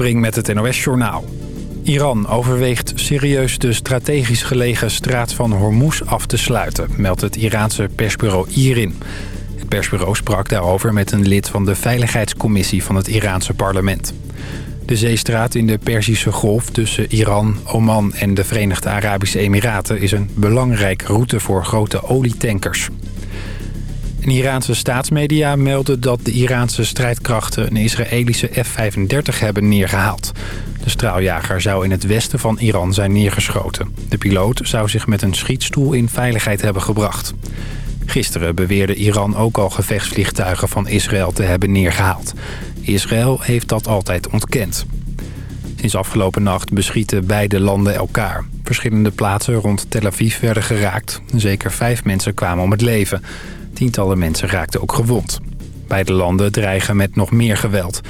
Brink met het NOS-journaal. Iran overweegt serieus de strategisch gelegen straat van Hormuz af te sluiten... meldt het Iraanse persbureau IRIN. Het persbureau sprak daarover met een lid van de Veiligheidscommissie van het Iraanse parlement. De zeestraat in de Perzische Golf tussen Iran, Oman en de Verenigde Arabische Emiraten... is een belangrijke route voor grote olietankers. Een Iraanse staatsmedia melden dat de Iraanse strijdkrachten een Israëlische F-35 hebben neergehaald. De straaljager zou in het westen van Iran zijn neergeschoten. De piloot zou zich met een schietstoel in veiligheid hebben gebracht. Gisteren beweerde Iran ook al gevechtsvliegtuigen van Israël te hebben neergehaald. Israël heeft dat altijd ontkend. Sinds afgelopen nacht beschieten beide landen elkaar. Verschillende plaatsen rond Tel Aviv werden geraakt. Zeker vijf mensen kwamen om het leven. Tientallen mensen raakten ook gewond. Beide landen dreigen met nog meer geweld.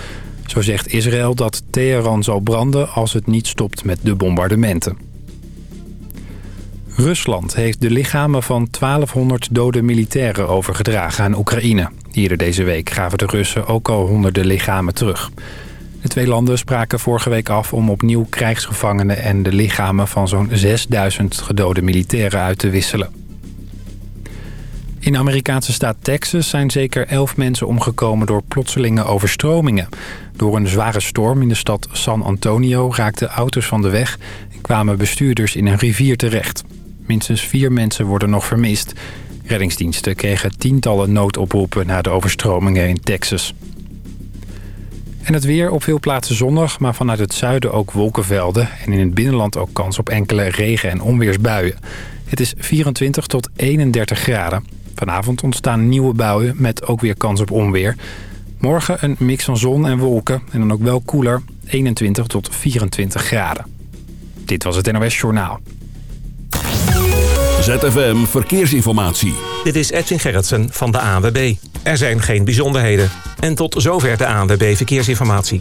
Zo zegt Israël dat Teheran zal branden als het niet stopt met de bombardementen. Rusland heeft de lichamen van 1200 dode militairen overgedragen aan Oekraïne. Eerder deze week gaven de Russen ook al honderden lichamen terug. De twee landen spraken vorige week af om opnieuw krijgsgevangenen... en de lichamen van zo'n 6000 gedode militairen uit te wisselen. In de Amerikaanse staat Texas zijn zeker elf mensen omgekomen door plotselinge overstromingen. Door een zware storm in de stad San Antonio raakten auto's van de weg... en kwamen bestuurders in een rivier terecht. Minstens vier mensen worden nog vermist. Reddingsdiensten kregen tientallen noodoproepen na de overstromingen in Texas. En het weer op veel plaatsen zonnig, maar vanuit het zuiden ook wolkenvelden... en in het binnenland ook kans op enkele regen- en onweersbuien. Het is 24 tot 31 graden. Vanavond ontstaan nieuwe buien met ook weer kans op onweer. Morgen een mix van zon en wolken en dan ook wel koeler, 21 tot 24 graden. Dit was het NOS Journaal. ZFM Verkeersinformatie. Dit is Edwin Gerritsen van de ANWB. Er zijn geen bijzonderheden. En tot zover de ANWB Verkeersinformatie.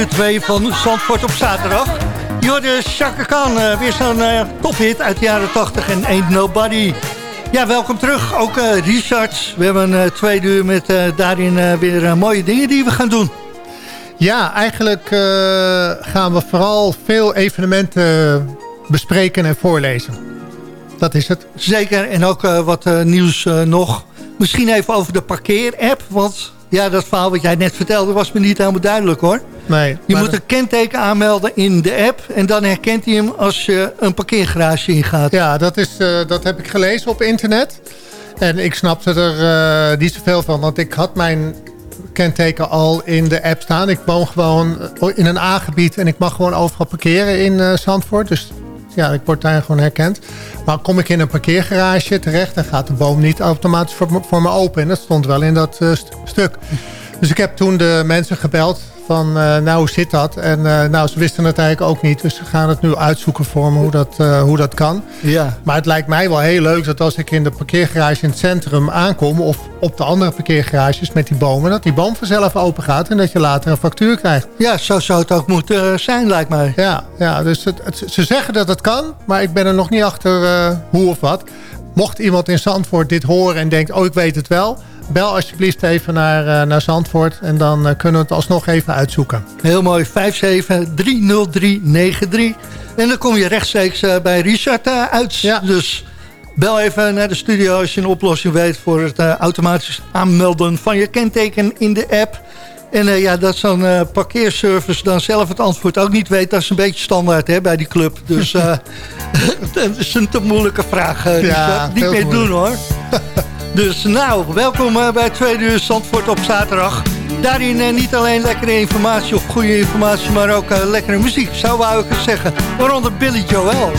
Uur 2 van Zandvoort op zaterdag. Je hoorde Chaka Khan, uh, weer zo'n uh, tophit uit de jaren 80 en Ain't Nobody. Ja, welkom terug. Ook uh, Richard. We hebben een tweede uur met daarin weer mooie dingen die we gaan doen. Ja, eigenlijk gaan we vooral veel evenementen bespreken en voorlezen. Dat is het. Zeker, en ook wat nieuws nog. Misschien even over de parkeer-app, want ja, dat verhaal wat jij net vertelde was me niet helemaal duidelijk hoor. Nee. Je moet een kenteken aanmelden in de app en dan herkent hij hem als je een parkeergarage ingaat. Ja, dat, is, uh, dat heb ik gelezen op internet. En ik snapte er uh, niet zoveel van, want ik had mijn kenteken al in de app staan. Ik woon gewoon in een A-gebied en ik mag gewoon overal parkeren in uh, Zandvoort. Dus ja, ik word daar gewoon herkend. Maar kom ik in een parkeergarage terecht... dan gaat de boom niet automatisch voor, voor me open. En dat stond wel in dat stuk. Dus ik heb toen de mensen gebeld van, uh, nou, hoe zit dat? En uh, nou, ze wisten het eigenlijk ook niet. Dus ze gaan het nu uitzoeken voor me hoe dat, uh, hoe dat kan. Ja. Maar het lijkt mij wel heel leuk dat als ik in de parkeergarage in het centrum aankom... of op de andere parkeergarages met die bomen... dat die boom vanzelf open gaat en dat je later een factuur krijgt. Ja, zo zou het ook moeten zijn, lijkt mij. Ja, ja dus het, het, ze zeggen dat het kan, maar ik ben er nog niet achter hoe of wat. Mocht iemand in Zandvoort dit horen en denkt, oh, ik weet het wel bel alsjeblieft even naar, uh, naar Zandvoort. En dan uh, kunnen we het alsnog even uitzoeken. Heel mooi. 5730393. En dan kom je rechtstreeks uh, bij Richard uit. Ja. Dus bel even naar de studio als je een oplossing weet... voor het automatisch aanmelden van je kenteken in de app. En ja, dat zo'n parkeerservice dan zelf het antwoord ook niet weet... dat is een beetje standaard hè, bij die club. Dus dat is een te moeilijke vraag. ja, niet meer doen hoor. Dus nou, welkom uh, bij Tweede Uur Zandvoort op zaterdag. Daarin uh, niet alleen lekkere informatie of goede informatie, maar ook uh, lekkere muziek, zou ik zeggen. Waaronder Billy Joel.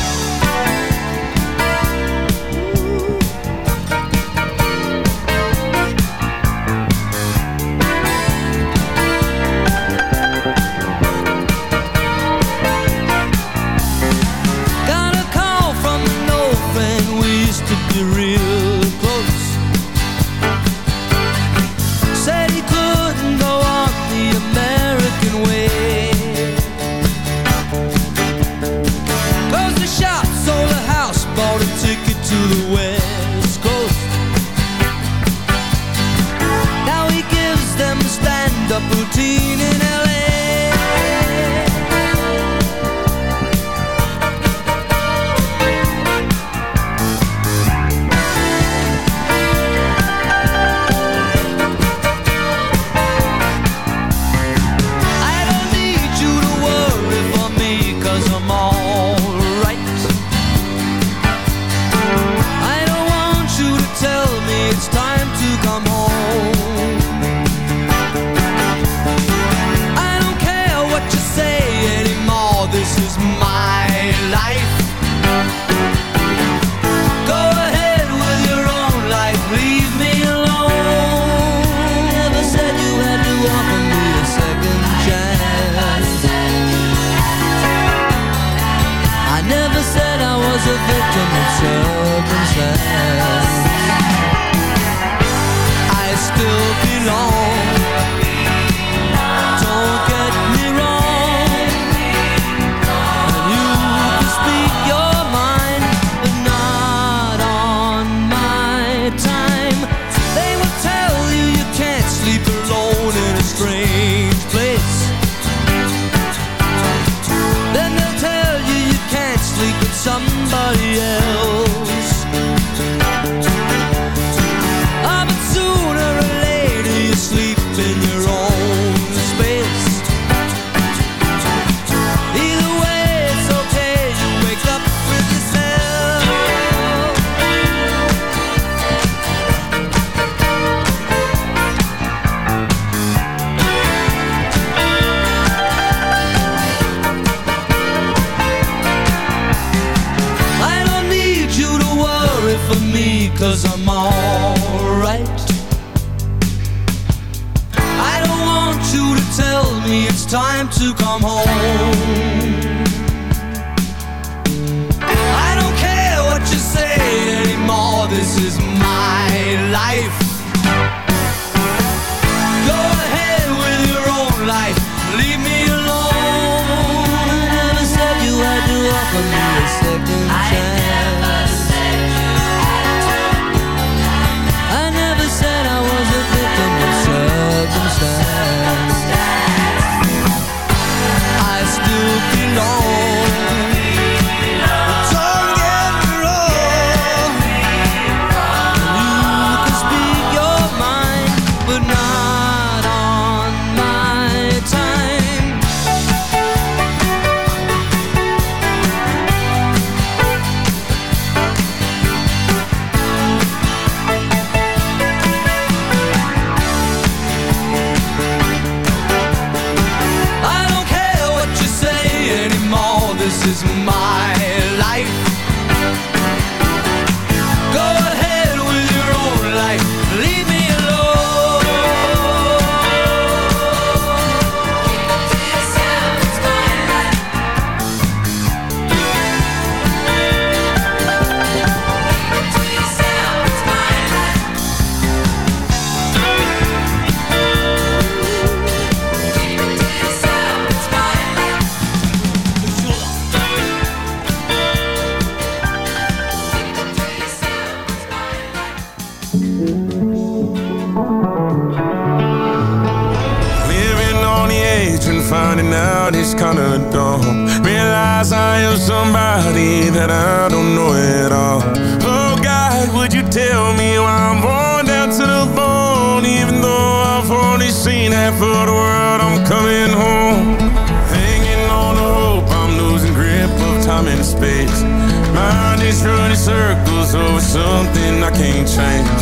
Change.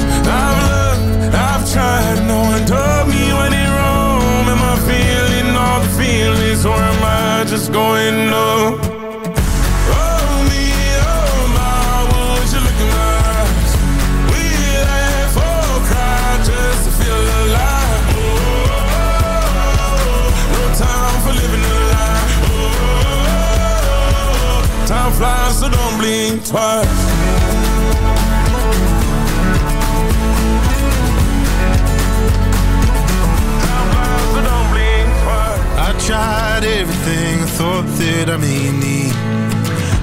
Need.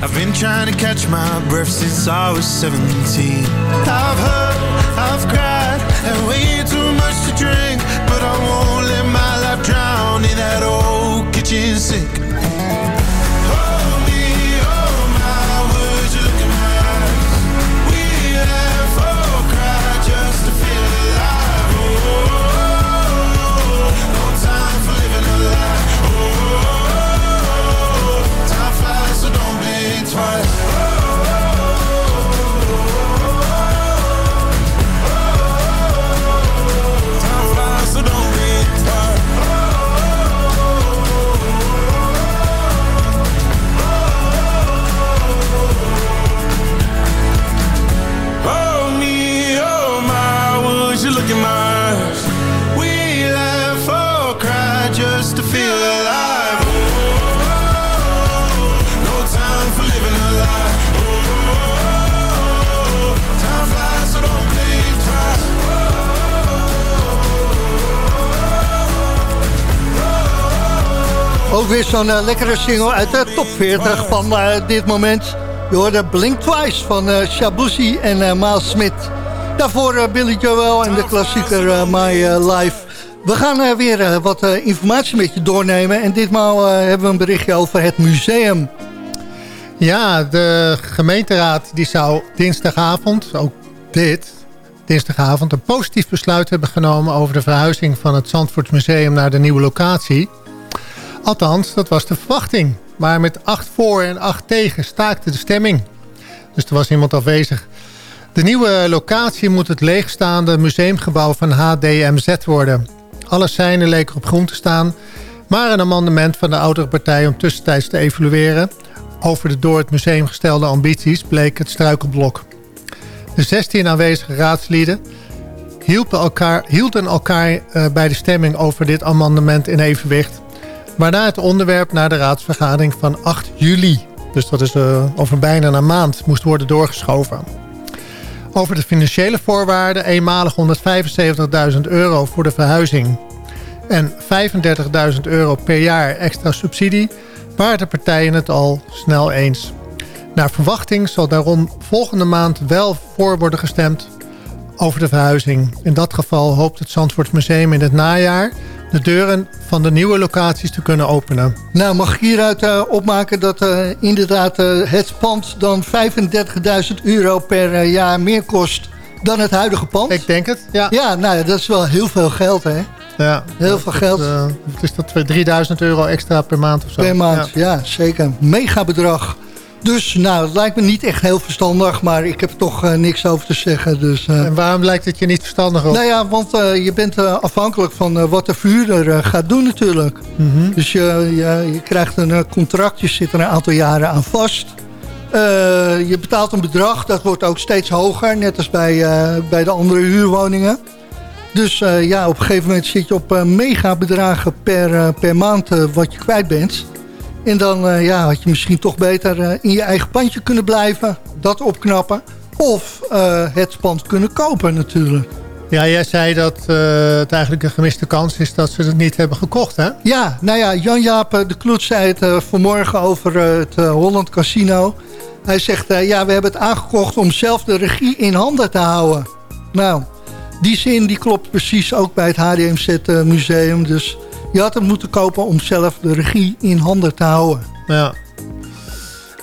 I've been trying to catch my breath since I was 17. I've hurt, I've cried, and way too much to drink. But I won't let my life drown in that old kitchen sink. Weer zo'n eh, lekkere single uit de top 40 van eh, dit moment. Je hoorde Blink Twice van eh Shabuzi en Miles Smith. Daarvoor Billy Joel en de klassieker My Life. We gaan weer wat informatie met je doornemen. En ditmaal hebben we een berichtje over het museum. Ja, de gemeenteraad die zou dinsdagavond, ook dit, dinsdagavond... een positief besluit hebben genomen over de verhuizing van het Zandvoortsmuseum naar de nieuwe locatie. Althans, dat was de verwachting. Maar met 8 voor en 8 tegen staakte de stemming. Dus er was iemand afwezig. De nieuwe locatie moet het leegstaande museumgebouw van HDMZ worden. Alle seinen leken op groen te staan... maar een amendement van de oudere partij om tussentijds te evalueren... over de door het museum gestelde ambities bleek het struikelblok. De 16 aanwezige raadslieden elkaar, hielden elkaar eh, bij de stemming over dit amendement in evenwicht... waarna het onderwerp naar de raadsvergadering van 8 juli... dus dat is eh, over bijna een maand, moest worden doorgeschoven. Over de financiële voorwaarden eenmalig 175.000 euro voor de verhuizing... en 35.000 euro per jaar extra subsidie... waren de partijen het al snel eens. Naar verwachting zal daarom volgende maand wel voor worden gestemd over de verhuizing. In dat geval hoopt het Zandvoortsmuseum in het najaar de deuren van de nieuwe locaties te kunnen openen. Nou, mag ik hieruit eh, opmaken dat eh, inderdaad eh, het pand dan 35.000 euro per jaar meer kost dan het huidige pand? Ik denk het, ja. Ja, nou dat is wel heel veel geld, hè? ja. Heel veel geld. Het is dat 3000 euro extra per maand of zo. Per maand, Ja. ja, zeker. Mega bedrag. Dus nou, het lijkt me niet echt heel verstandig, maar ik heb toch eh, niks over te zeggen. Dus, eh, En waarom lijkt het je niet verstandig op? nou ja, want eh, je bent afhankelijk van wat de verhuurder eh, gaat doen natuurlijk. Mhm. Dus je, je, je krijgt een contract, je zit er een aantal jaren aan vast. Je betaalt een bedrag, dat wordt ook steeds hoger, net als bij, bij de andere huurwoningen. Dus ja, op een gegeven moment zit je op mega bedragen per, per maand wat je kwijt bent. En dan eh, ja, had je misschien toch beter eh, in je eigen pandje kunnen blijven, dat opknappen. Of eh, het pand kunnen kopen natuurlijk. Ja, jij zei dat het eigenlijk een gemiste kans is dat ze het niet hebben gekocht, hè? Ja, nou ja, Jan-Jaap de Kloet zei het vanmorgen over het Holland Casino. Hij zegt, ja, we hebben het aangekocht om zelf de regie in handen te houden. Nou, die zin die klopt precies ook bij het HDMZ Museum. Dus je had het moeten kopen om zelf de regie in handen te houden. Ja.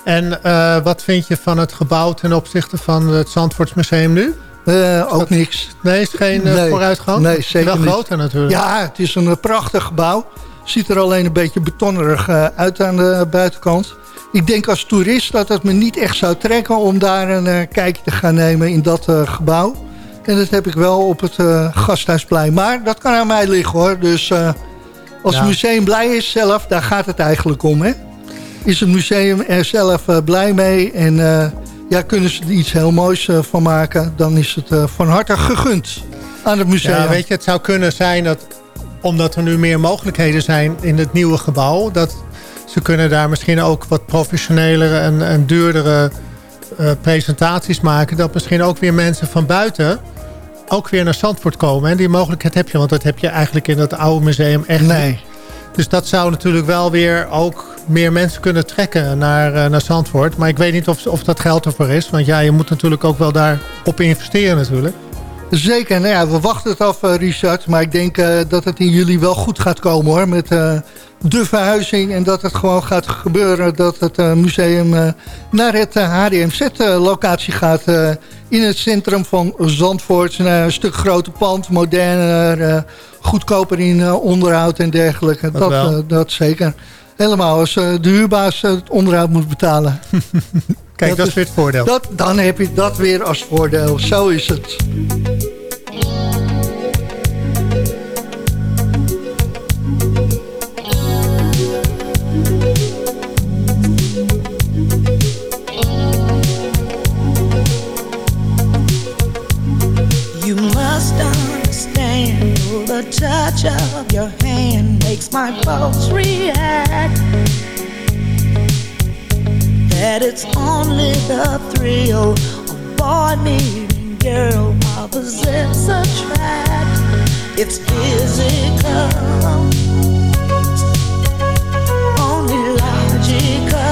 En eh, wat vind je van het gebouw ten opzichte van het Zandvoortsmuseum nu? Eh, ook niks. Nee, is geen eh, Nee. vooruitgang? Nee, zeker Wel niet. groter natuurlijk. Ja, het is een prachtig gebouw. Ziet er alleen een beetje betonnerig uit aan de buitenkant. Ik denk als toerist dat het me niet echt zou trekken om daar een kijkje te gaan nemen in dat gebouw. En dat heb ik wel op het Gasthuisplein. Maar dat kan aan mij liggen hoor. Dus als het museum blij is zelf, daar gaat het eigenlijk om hè. Is het museum er zelf eh, blij mee en eh, ja, kunnen ze er iets heel moois eh, van maken... dan is het van harte gegund aan het museum. Ja, weet je, het zou kunnen zijn dat omdat er nu meer mogelijkheden zijn in het nieuwe gebouw, dat ze kunnen daar misschien ook wat professionelere en, en duurdere eh, presentaties maken. Dat misschien ook weer mensen van buiten ook weer naar Zandvoort komen. En die mogelijkheid heb je, want dat heb je eigenlijk in het oude museum echt Nee. niet. Dus dat zou natuurlijk wel weer ook meer mensen kunnen trekken naar, eh, naar Zandvoort. Maar ik weet niet of, of dat geld ervoor is. Want ja, je moet natuurlijk ook wel daarop investeren natuurlijk. Zeker, nou ja, we wachten het af, eh, Richard. Maar ik denk eh, dat het in juli wel goed gaat komen hoor. Met eh, de verhuizing en dat het gewoon gaat gebeuren. Dat het museum naar het HDMZ-locatie gaat. in het centrum van Zandvoort. Een stuk groter pand, moderner, goedkoper in onderhoud en dergelijke. Dat Dat, dat zeker. Helemaal als de huurbaas het onderhoud moet betalen. Kijk, Dat dat, is- weer het voordeel. Dat, dan heb je dat weer als voordeel. Zo is het. You must understand the touch of your hand makes my pulse react. That it's only the thrill of boy meeting girl opposites attract. It's physical, only logical.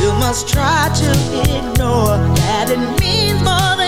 You must try to ignore that it means more than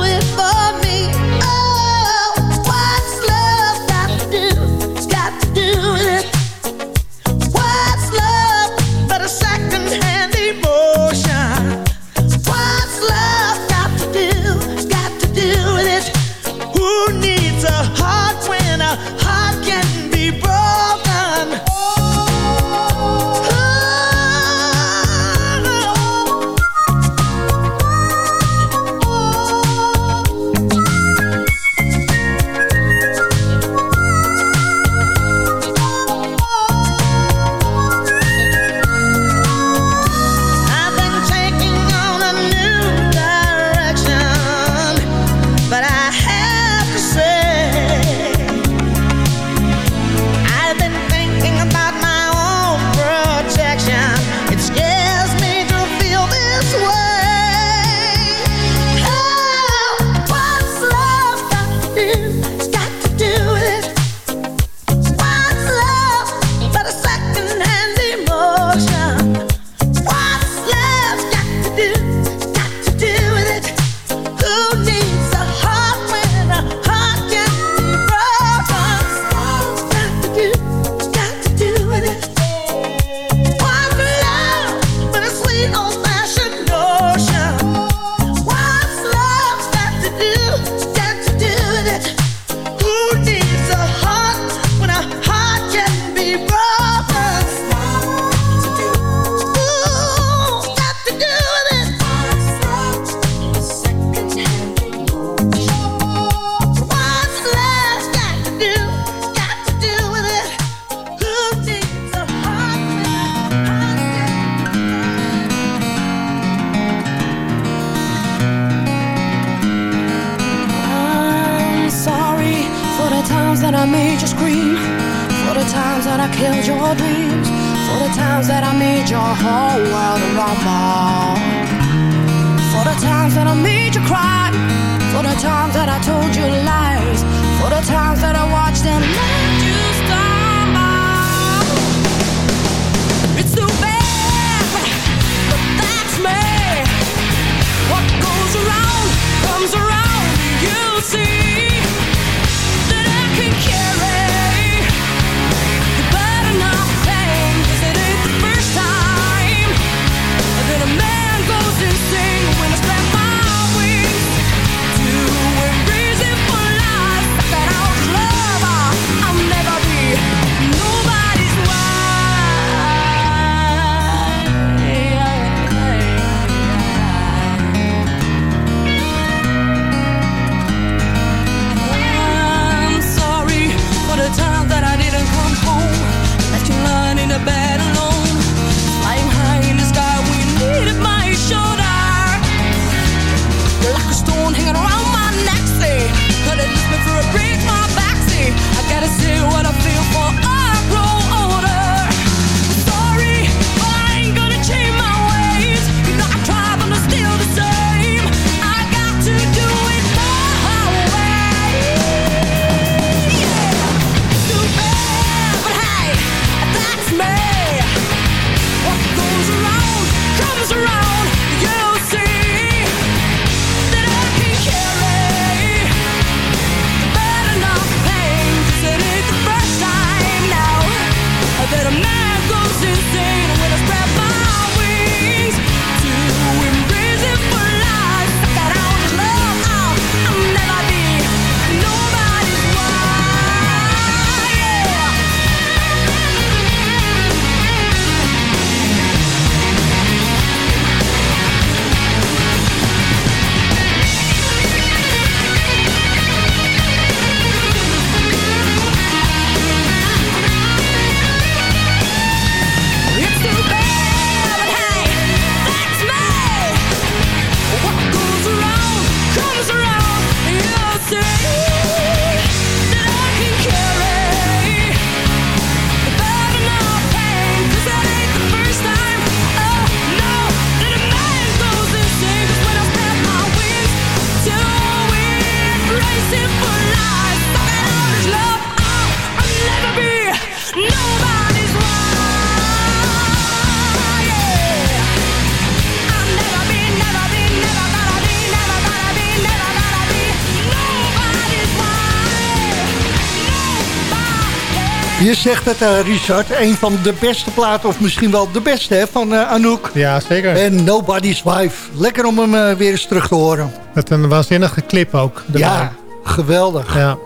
Je zegt het, eh, Richard. Een van de beste platen, of misschien wel de beste hè, van eh, Anouk. Ja, zeker. En Nobody's Wife. Lekker om hem eh, weer eens terug te horen. Met een waanzinnige clip ook. Ja, geweldig. Ja.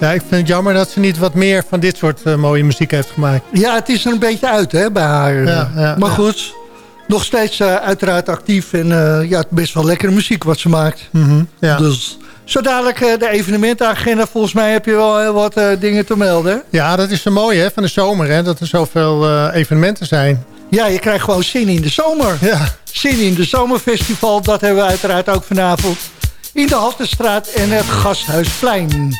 ja, ik vind het jammer dat ze niet wat meer van dit soort mooie muziek heeft gemaakt. Ja, het is er een beetje uit hè, bij haar. Ja, maar goed, nog steeds uiteraard actief. En ja, best wel lekkere muziek wat ze maakt. Mm ja. Dus... Zo dadelijk eh, de evenementenagenda. Volgens mij heb je wel heel wat eh, dingen te melden. Ja, dat is zo mooi hè, van de zomer. Hè, dat er zoveel evenementen zijn. Ja, je krijgt gewoon zin in de zomer. Ja. Zin in de zomerfestival. Dat hebben we uiteraard ook vanavond. In de Haltestraat en het Gasthuisplein.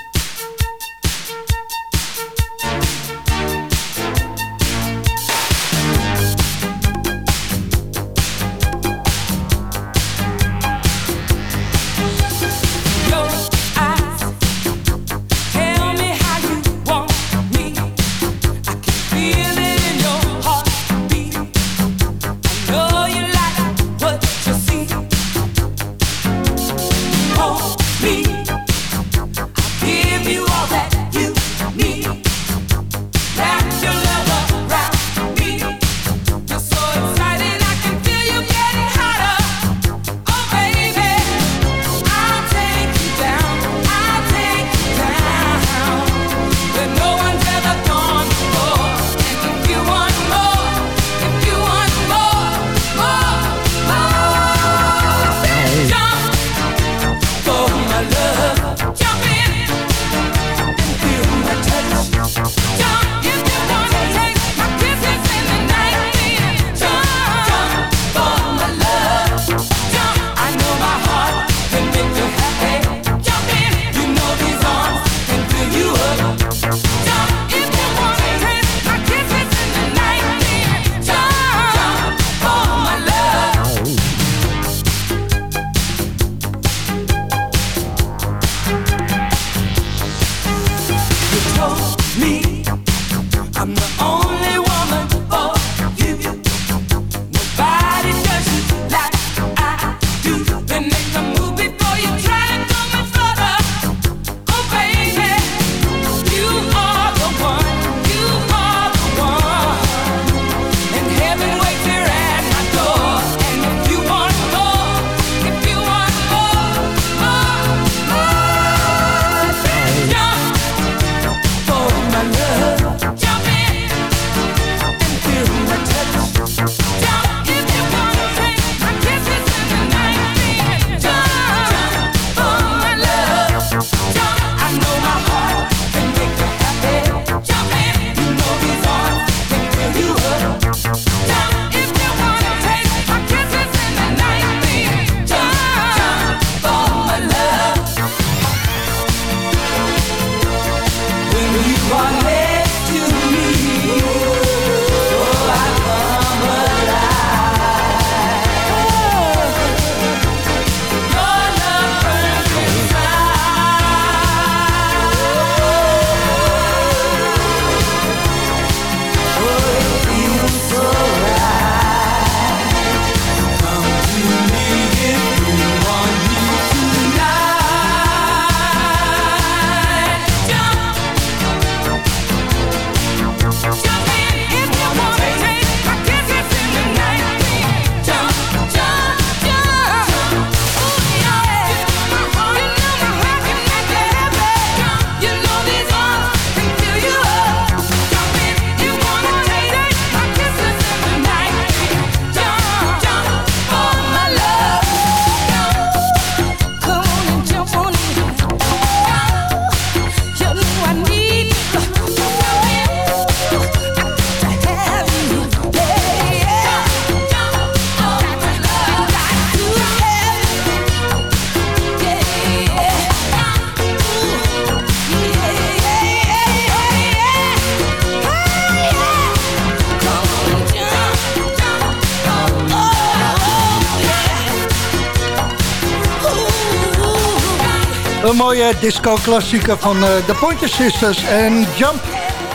Disco-klassieker van eh, de Pointer Sisters en Jump.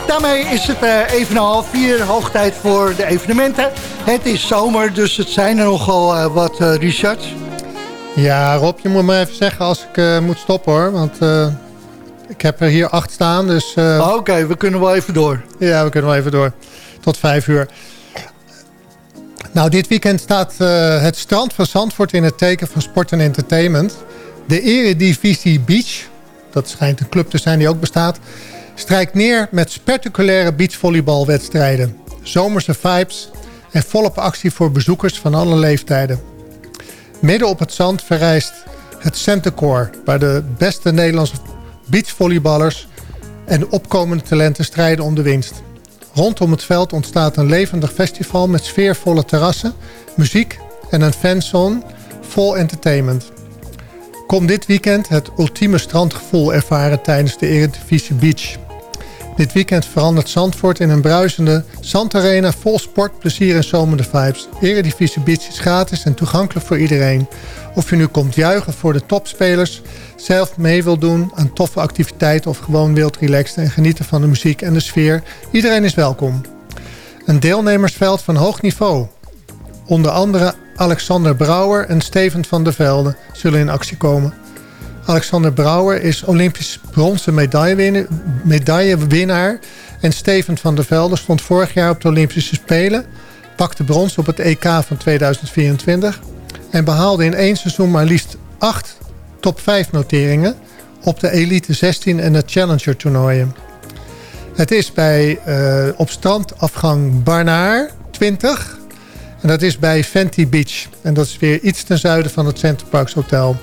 Daarmee is het uh, even een half vier, hoog tijd voor de evenementen. Het is zomer, dus het zijn er nogal uh, wat, Richard. Ja, Rob, je moet me even zeggen als ik moet stoppen hoor. Want ik heb er hier acht staan, dus... Oké, okay, we kunnen wel even door. Ja, we kunnen wel even door. Tot vijf uur. Nou, dit weekend staat het strand van Zandvoort in het teken van sport en entertainment. De Eredivisie Beach, dat schijnt een club te zijn die ook bestaat... strijkt neer met spectaculaire beachvolleybalwedstrijden. Zomerse vibes en volop actie voor bezoekers van alle leeftijden. Midden op het zand verrijst het Centercore... waar de beste Nederlandse beachvolleyballers en opkomende talenten strijden om de winst. Rondom het veld ontstaat een levendig festival met sfeervolle terrassen, muziek en een fanzone vol entertainment. Kom dit weekend het ultieme strandgevoel ervaren tijdens de Eredivisie Beach. Dit weekend verandert Zandvoort in een bruisende zandarena vol sport, plezier en zomende vibes. Eredivisie Beach is gratis en toegankelijk voor iedereen. Of je nu komt juichen voor de topspelers, zelf mee wil doen aan toffe activiteiten of gewoon wilt relaxen en genieten van de muziek en de sfeer, iedereen is welkom. Een deelnemersveld van hoog niveau. Onder andere Alexander Brouwer en Steven van der Velde zullen in actie komen. Alexander Brouwer is Olympisch bronzen medaillewinnaar... en Steven van der Velde stond vorig jaar op de Olympische Spelen... pakte brons op het EK van 2024... en behaalde in één seizoen maar liefst acht top 5 noteringen... op de Elite 16 en de Challenger toernooien. Het is bij uh, op strandafgang Barnaar 20 en dat is bij Fenty Beach. En dat is weer iets ten zuiden van het Center Parks Hotel.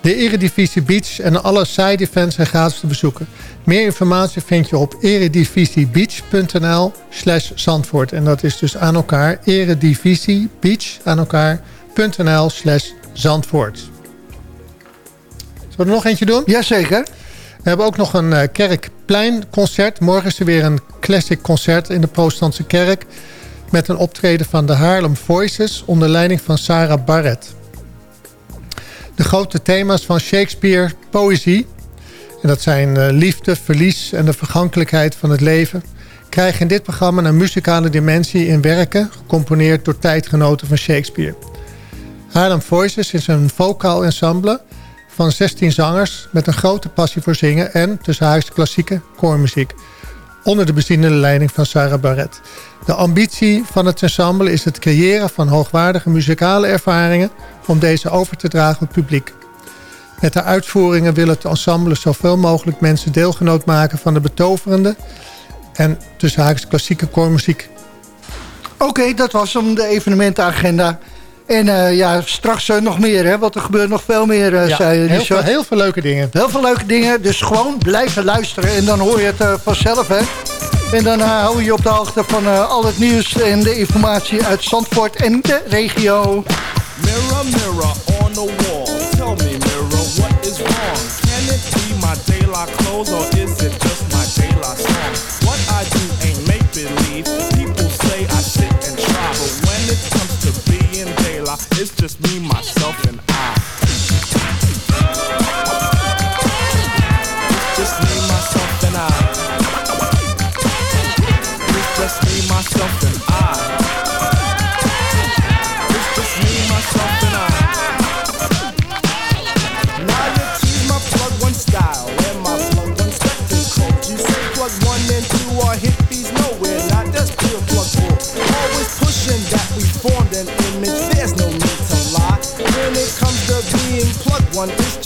De Eredivisie Beach en alle side events zijn gratis te bezoeken. Meer informatie vind je op eredivisiebeach.nl slash Zandvoort. En dat is dus aan elkaar eredivisiebeach aan elkaar.nl slash Zandvoort. Zullen we er nog eentje doen? Jazeker. We hebben ook nog een uh, kerkpleinconcert. Morgen is er weer een classic concert in de protestantse kerk met een optreden van de Haarlem Voices onder leiding van Sarah Barrett. De grote thema's van Shakespeare, poëzie, en dat zijn eh, liefde, verlies en de vergankelijkheid van het leven, krijgen in dit programma een muzikale dimensie in werken, gecomponeerd door tijdgenoten van Shakespeare. Haarlem Voices is een vocaal ensemble van 16 zangers met een grote passie voor zingen en tussen huis klassieke koormuziek onder de beziende leiding van Sarah Barrett. De ambitie van het ensemble is het creëren van hoogwaardige muzikale ervaringen om deze over te dragen op publiek. Met de uitvoeringen wil het ensemble zoveel mogelijk mensen deelgenoot maken van de betoverende en tussen haakjes klassieke koormuziek. Oké, dat was om de evenementenagenda. En uh, ja, straks uh, nog meer, hè? want er gebeurt nog veel meer, uh, ja, zei heel veel, heel veel leuke dingen. Heel veel leuke dingen, dus gewoon blijven luisteren en dan hoor je het vanzelf, hè. En dan hou je je op de hoogte van al het nieuws en de informatie uit Zandvoort en de regio. Mirror, mirror on the wall, tell me mirror, what is wrong? Can it be my daylight clothes or is it just my daylight song? What I do just me, myself, and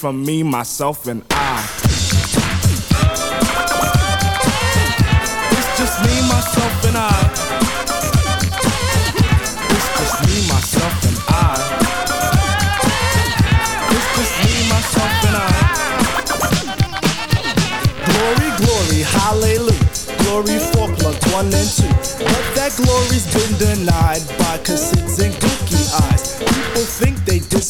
from me, myself, and I. It's just me, myself, and I. It's just me, myself, and I. It's just me, myself, and I. Glory, glory, hallelujah. Glory for plugs one and two. But that glory's been denied by cassettes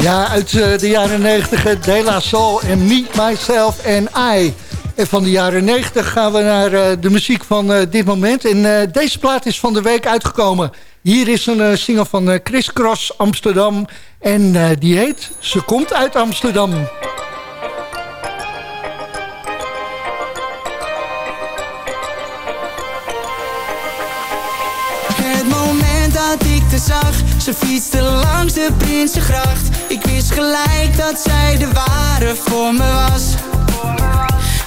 Ja, uit eh, de jaren 90, De La Soul en Me, Myself en I. En van de jaren 90 gaan we naar eh, de muziek van eh, dit moment. En eh, deze plaat is van de week uitgekomen. Hier is een eh, single van eh, Chris Cross Amsterdam. En eh, die heet Ze komt uit Amsterdam. Ze fietste langs de Prinsengracht. Ik wist gelijk dat zij de ware voor me was.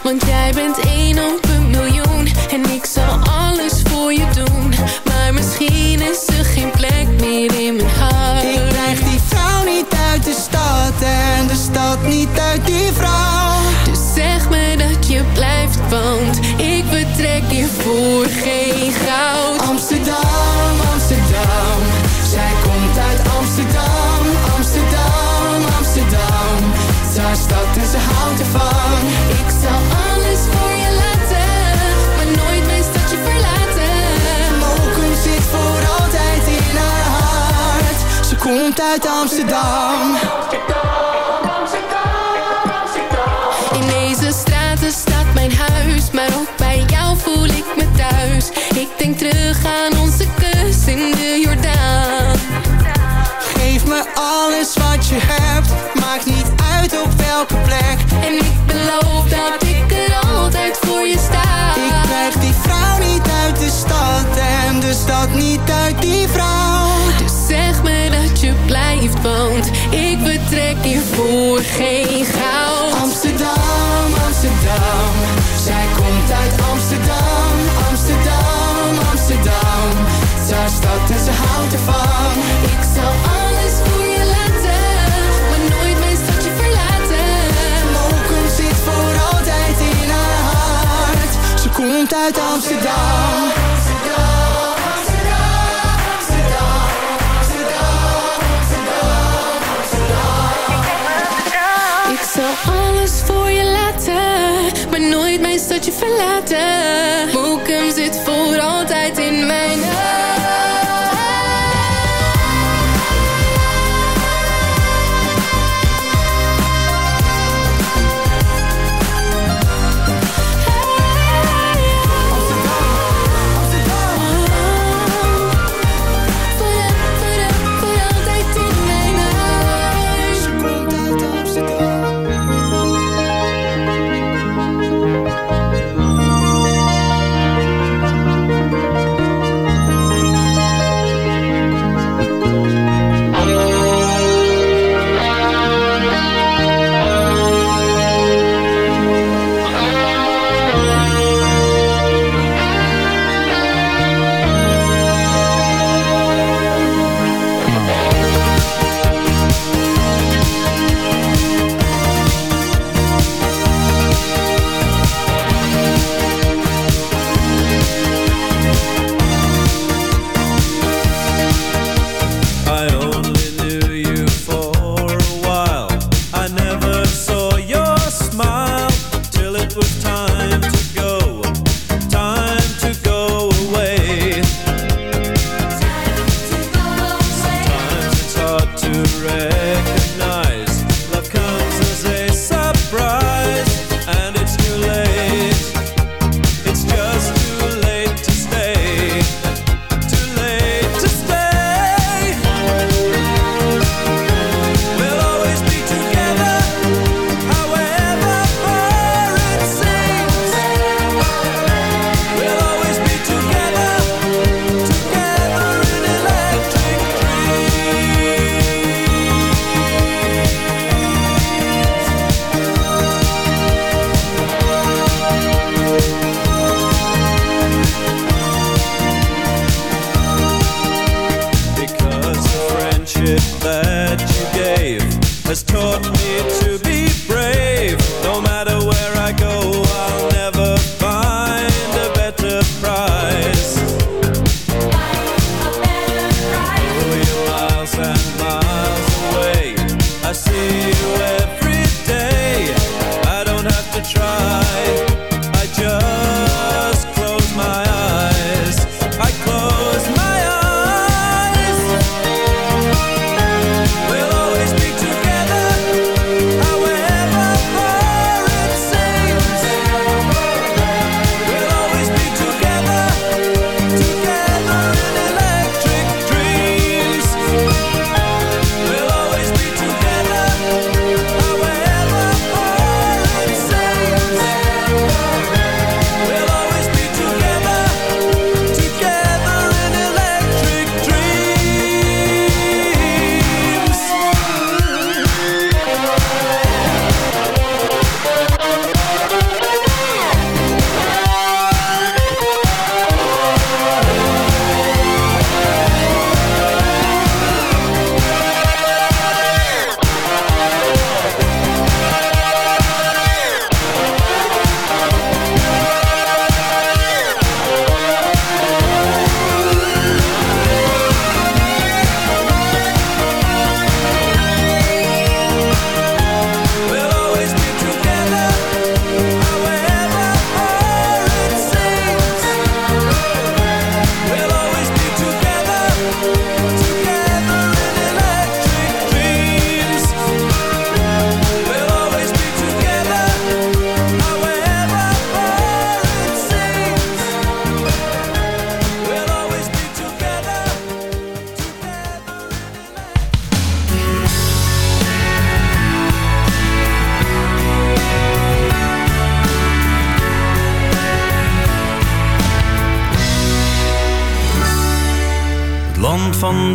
Want jij bent één op een miljoen En ik zal alles voor je doen Maar misschien is er geen plek meer in mijn hart Ik krijg die vrouw niet uit de stad en de stad niet uit die vrouw. Dus zeg me dat je blijft Want ik vertrek hier voor geen goud Amsterdam, Amsterdam, stad en ze houdt ervan. Ik zal alles voor je laten Maar nooit mijn stadje verlaten Mokum zit voor altijd in haar hart. Ze komt uit Amsterdam. Ik beloof dat ik er altijd voor je sta. Ik krijg die vrouw niet uit de stad en de stad niet uit die vrouw. Dus zeg me dat je blijft, want ik vertrek hier voor geen goud. Amsterdam, Amsterdam, zij komt uit Amsterdam, Amsterdam. Komt uit Amsterdam. Ik zal alles voor je laten, maar nooit mijn stadje verlaten. Mokum zit voor altijd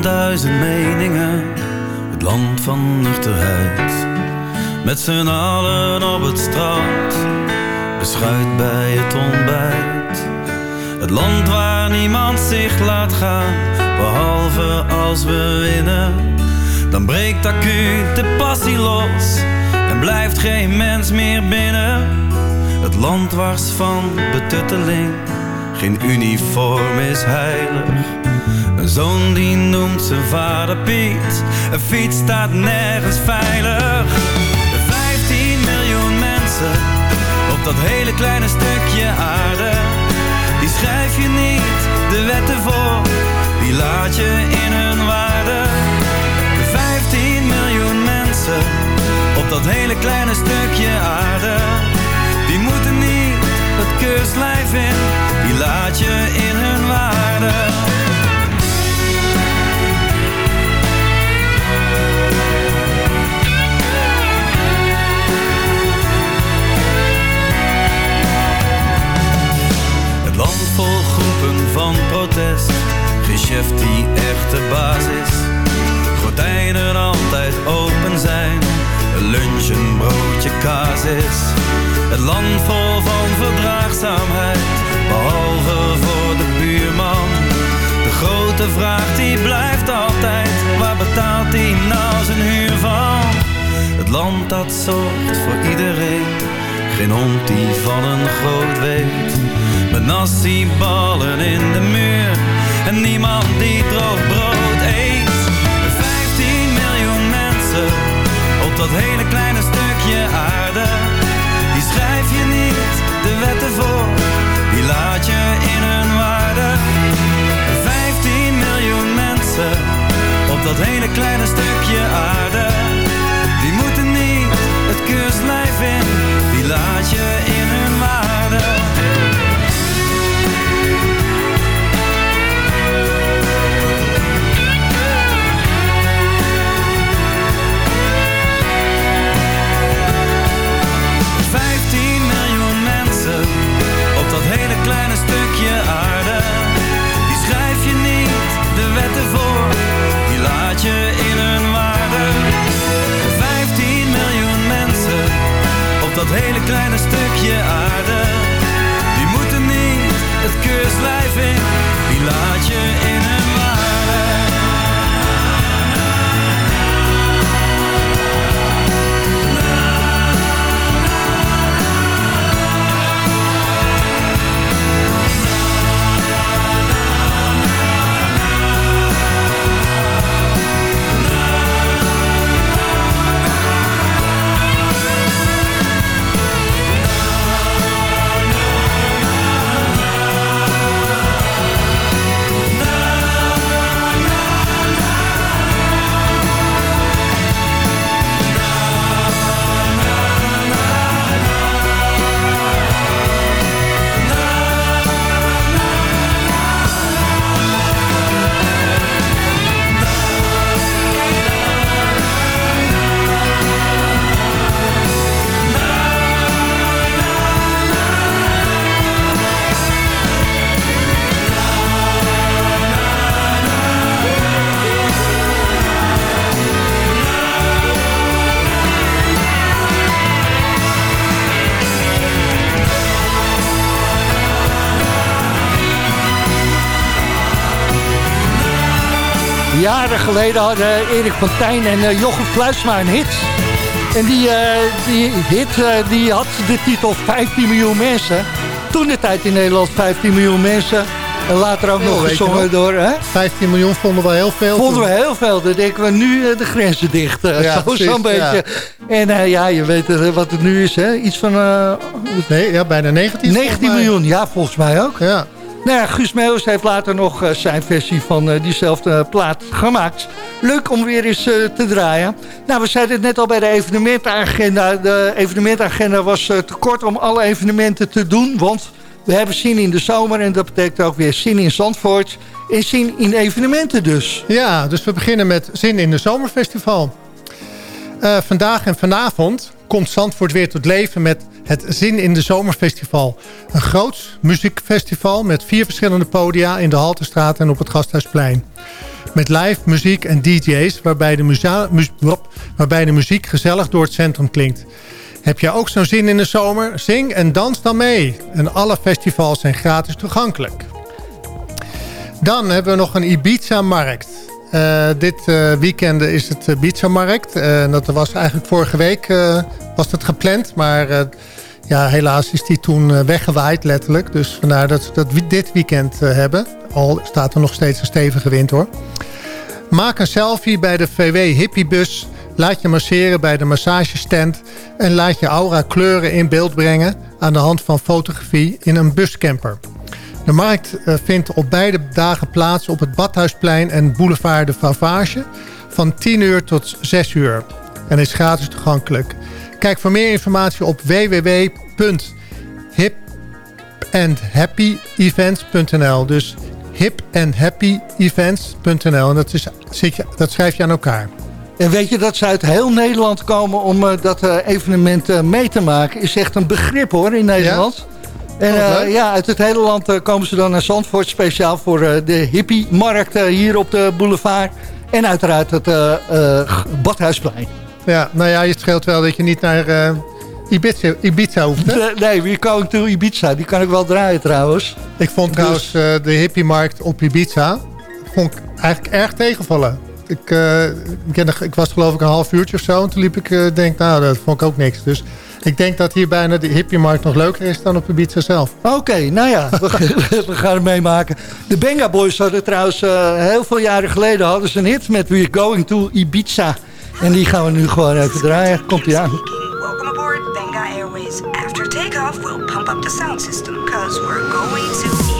duizend meningen, het land van nuchterheid. Met z'n allen op het strand, beschuit bij het ontbijt. Het land waar niemand zich laat gaan, behalve als we winnen. Dan breekt acuut de passie los en blijft geen mens meer binnen. Het land wars van betutteling, geen uniform is heilig. Een zoon die noemt zijn vader Piet. Een fiets staat nergens veilig. 15 miljoen mensen op dat hele kleine stukje aarde. Die schrijf je niet de wetten voor, die laat je in hun waarde. 15 miljoen mensen op dat hele kleine stukje aarde. Die moeten niet het keurslijf in, die laat je in hun waarde. Land vol groepen van protest, geen chef die echt de baas is. Gordijnen altijd open zijn, een lunch een broodje kaas is. Het land vol van verdraagzaamheid, behalve voor de buurman. De grote vraag die blijft altijd, waar betaalt hij nou zijn huur van? Het land dat zorgt voor iedereen, geen hond die van een groot weet. Met nasi-ballen in de muur en niemand die droog brood eet. 15 miljoen mensen op dat hele kleine stukje aarde. Jaren geleden hadden Erik van Tijn en eh, Jochem Fluitsma een hit. En die, eh, die hit eh, die had de titel 15 miljoen mensen. Toen de tijd in Nederland 15 miljoen mensen. En later ook Veel, nog gezongen door... Hè? 15 miljoen vonden we heel veel. Vonden we heel veel. Dan denken we nu eh, de grenzen dicht. eh, Ja, zo- Zo'n beetje. En eh, ja, je weet eh, wat het nu is. Hè? Iets van... eh, Nee, ja, bijna 19. 19 volgens mij. miljoen, ja, volgens mij ook. Ja. Nou Guus Meeuwis heeft later nog eh, zijn versie van eh, diezelfde plaat gemaakt. Leuk om weer eens eh, te draaien. Nou, we zeiden het net al bij de evenementenagenda. De evenementenagenda was te kort om alle evenementen te doen. Want we hebben zin in de zomer en dat betekent ook weer zin in Zandvoort. En zin in evenementen dus. Ja, dus we beginnen met Zin in de Zomerfestival. Vandaag en vanavond komt Zandvoort weer tot leven met het Zin in de Zomerfestival. Een groot muziekfestival met vier verschillende podia in de Haltestraat en op het Gasthuisplein. Met live muziek en dj's waarbij de, muziek gezellig door het centrum klinkt. Heb jij ook zo'n zin in de zomer? Zing en dans dan mee. En alle festivals zijn gratis toegankelijk. Dan hebben we nog een Ibiza-markt. Eh, dit eh, weekend is het Ibiza-markt. Eh, dat was eigenlijk vorige week was dat gepland. Maar ja, helaas is die toen eh, weggewaaid, letterlijk. Dus vandaar dat dat wi- dit weekend eh, hebben. Al staat er nog steeds een stevige wind, hoor. Maak een selfie bij de VW Hippiebus. Laat je masseren bij de massagestand. En laat je aura kleuren in beeld brengen... aan de hand van fotografie in een buscamper. De markt eh, vindt op beide dagen plaats op het Badhuisplein en Boulevard de Favage... van 10 uur tot 6 uur. En is gratis toegankelijk. Kijk voor meer informatie op www.hipandhappyevents.nl. Dus hipandhappyevents.nl. En dat, is, schrijf je aan elkaar. En weet je dat ze uit heel Nederland komen om eh, dat eh, evenement eh, mee te maken... is echt een begrip hoor in Nederland. En Oh, ja, uit het hele land komen ze dan naar Zandvoort... speciaal voor de hippie-markt hier op de boulevard. En uiteraard het Badhuisplein. Ja, nou ja, het scheelt wel dat je niet naar eh, Ibiza, Ibiza hoeft. Hè? Nee, We're Going to Ibiza. Die kan ik wel draaien trouwens. Ik vond trouwens eh, de hippiemarkt op Ibiza vond ik eigenlijk erg tegenvallen. Ik, eh, ik, ik was geloof ik een half uurtje of zo. En toen liep ik, denk, nou, dat vond ik ook niks. Dus ik denk dat hier bijna de hippiemarkt nog leuker is dan op Ibiza zelf. Oké, nou ja, we, we gaan het meemaken. De Benga Boys hadden trouwens heel veel jaren geleden hadden ze een hit met We're Going to Ibiza. En die gaan we nu gewoon even draaien. Komt ie aan. Welcome aboard Benga Airways. After takeoff, we'll pump up the sound system because we're going to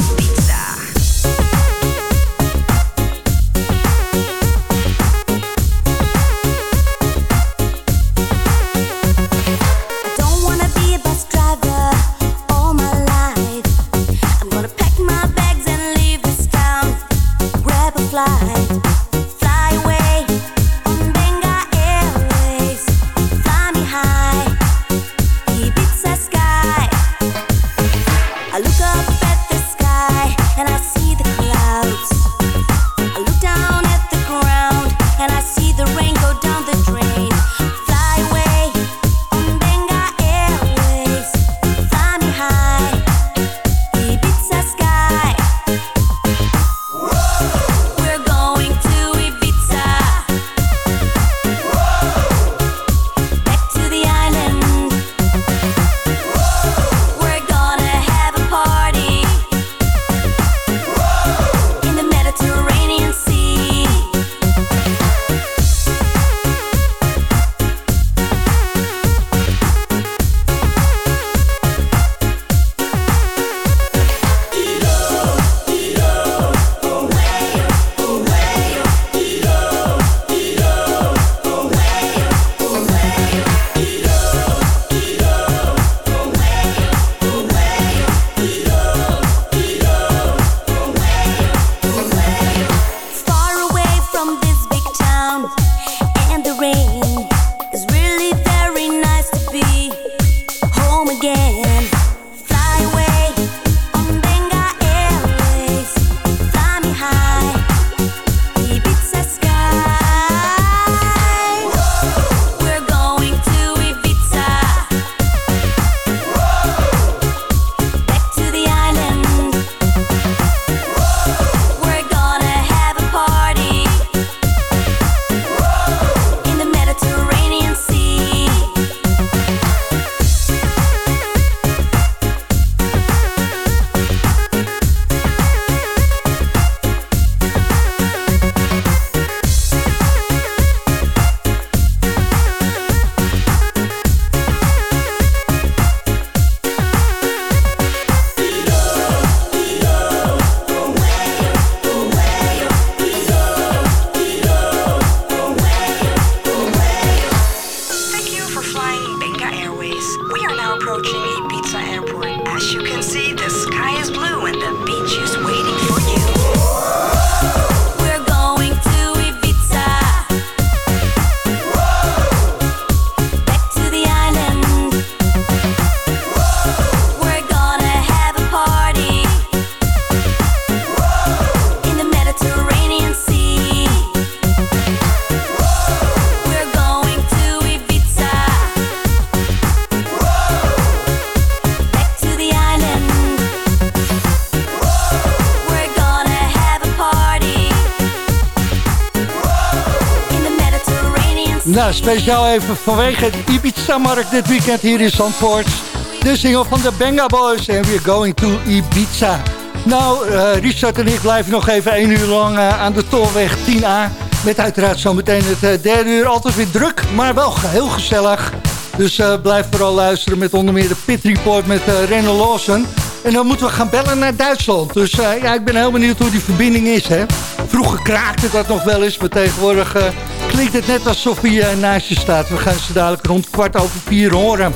Nou, speciaal even vanwege de Ibiza-markt dit weekend hier in Zandvoort. De single van de Benga Boys en we're going to Ibiza. Nou, eh, Richard en ik blijven nog even één uur lang eh, aan de Tolweg 10A. Met uiteraard zometeen het eh, derde uur altijd weer druk, maar wel heel gezellig. Dus blijf vooral luisteren met onder meer de Pit Report met René Lawson. En dan moeten we gaan bellen naar Duitsland. Dus ja, ik ben heel benieuwd hoe die verbinding is. Hè? Vroeger kraakte dat nog wel eens, maar tegenwoordig klinkt het net alsof hij eh, naast je staat. We gaan ze dadelijk rond kwart over vier horen.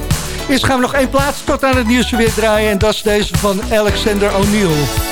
Eerst gaan we nog één plaats tot aan het nieuws weer draaien. En dat is deze van Alexander O'Neill.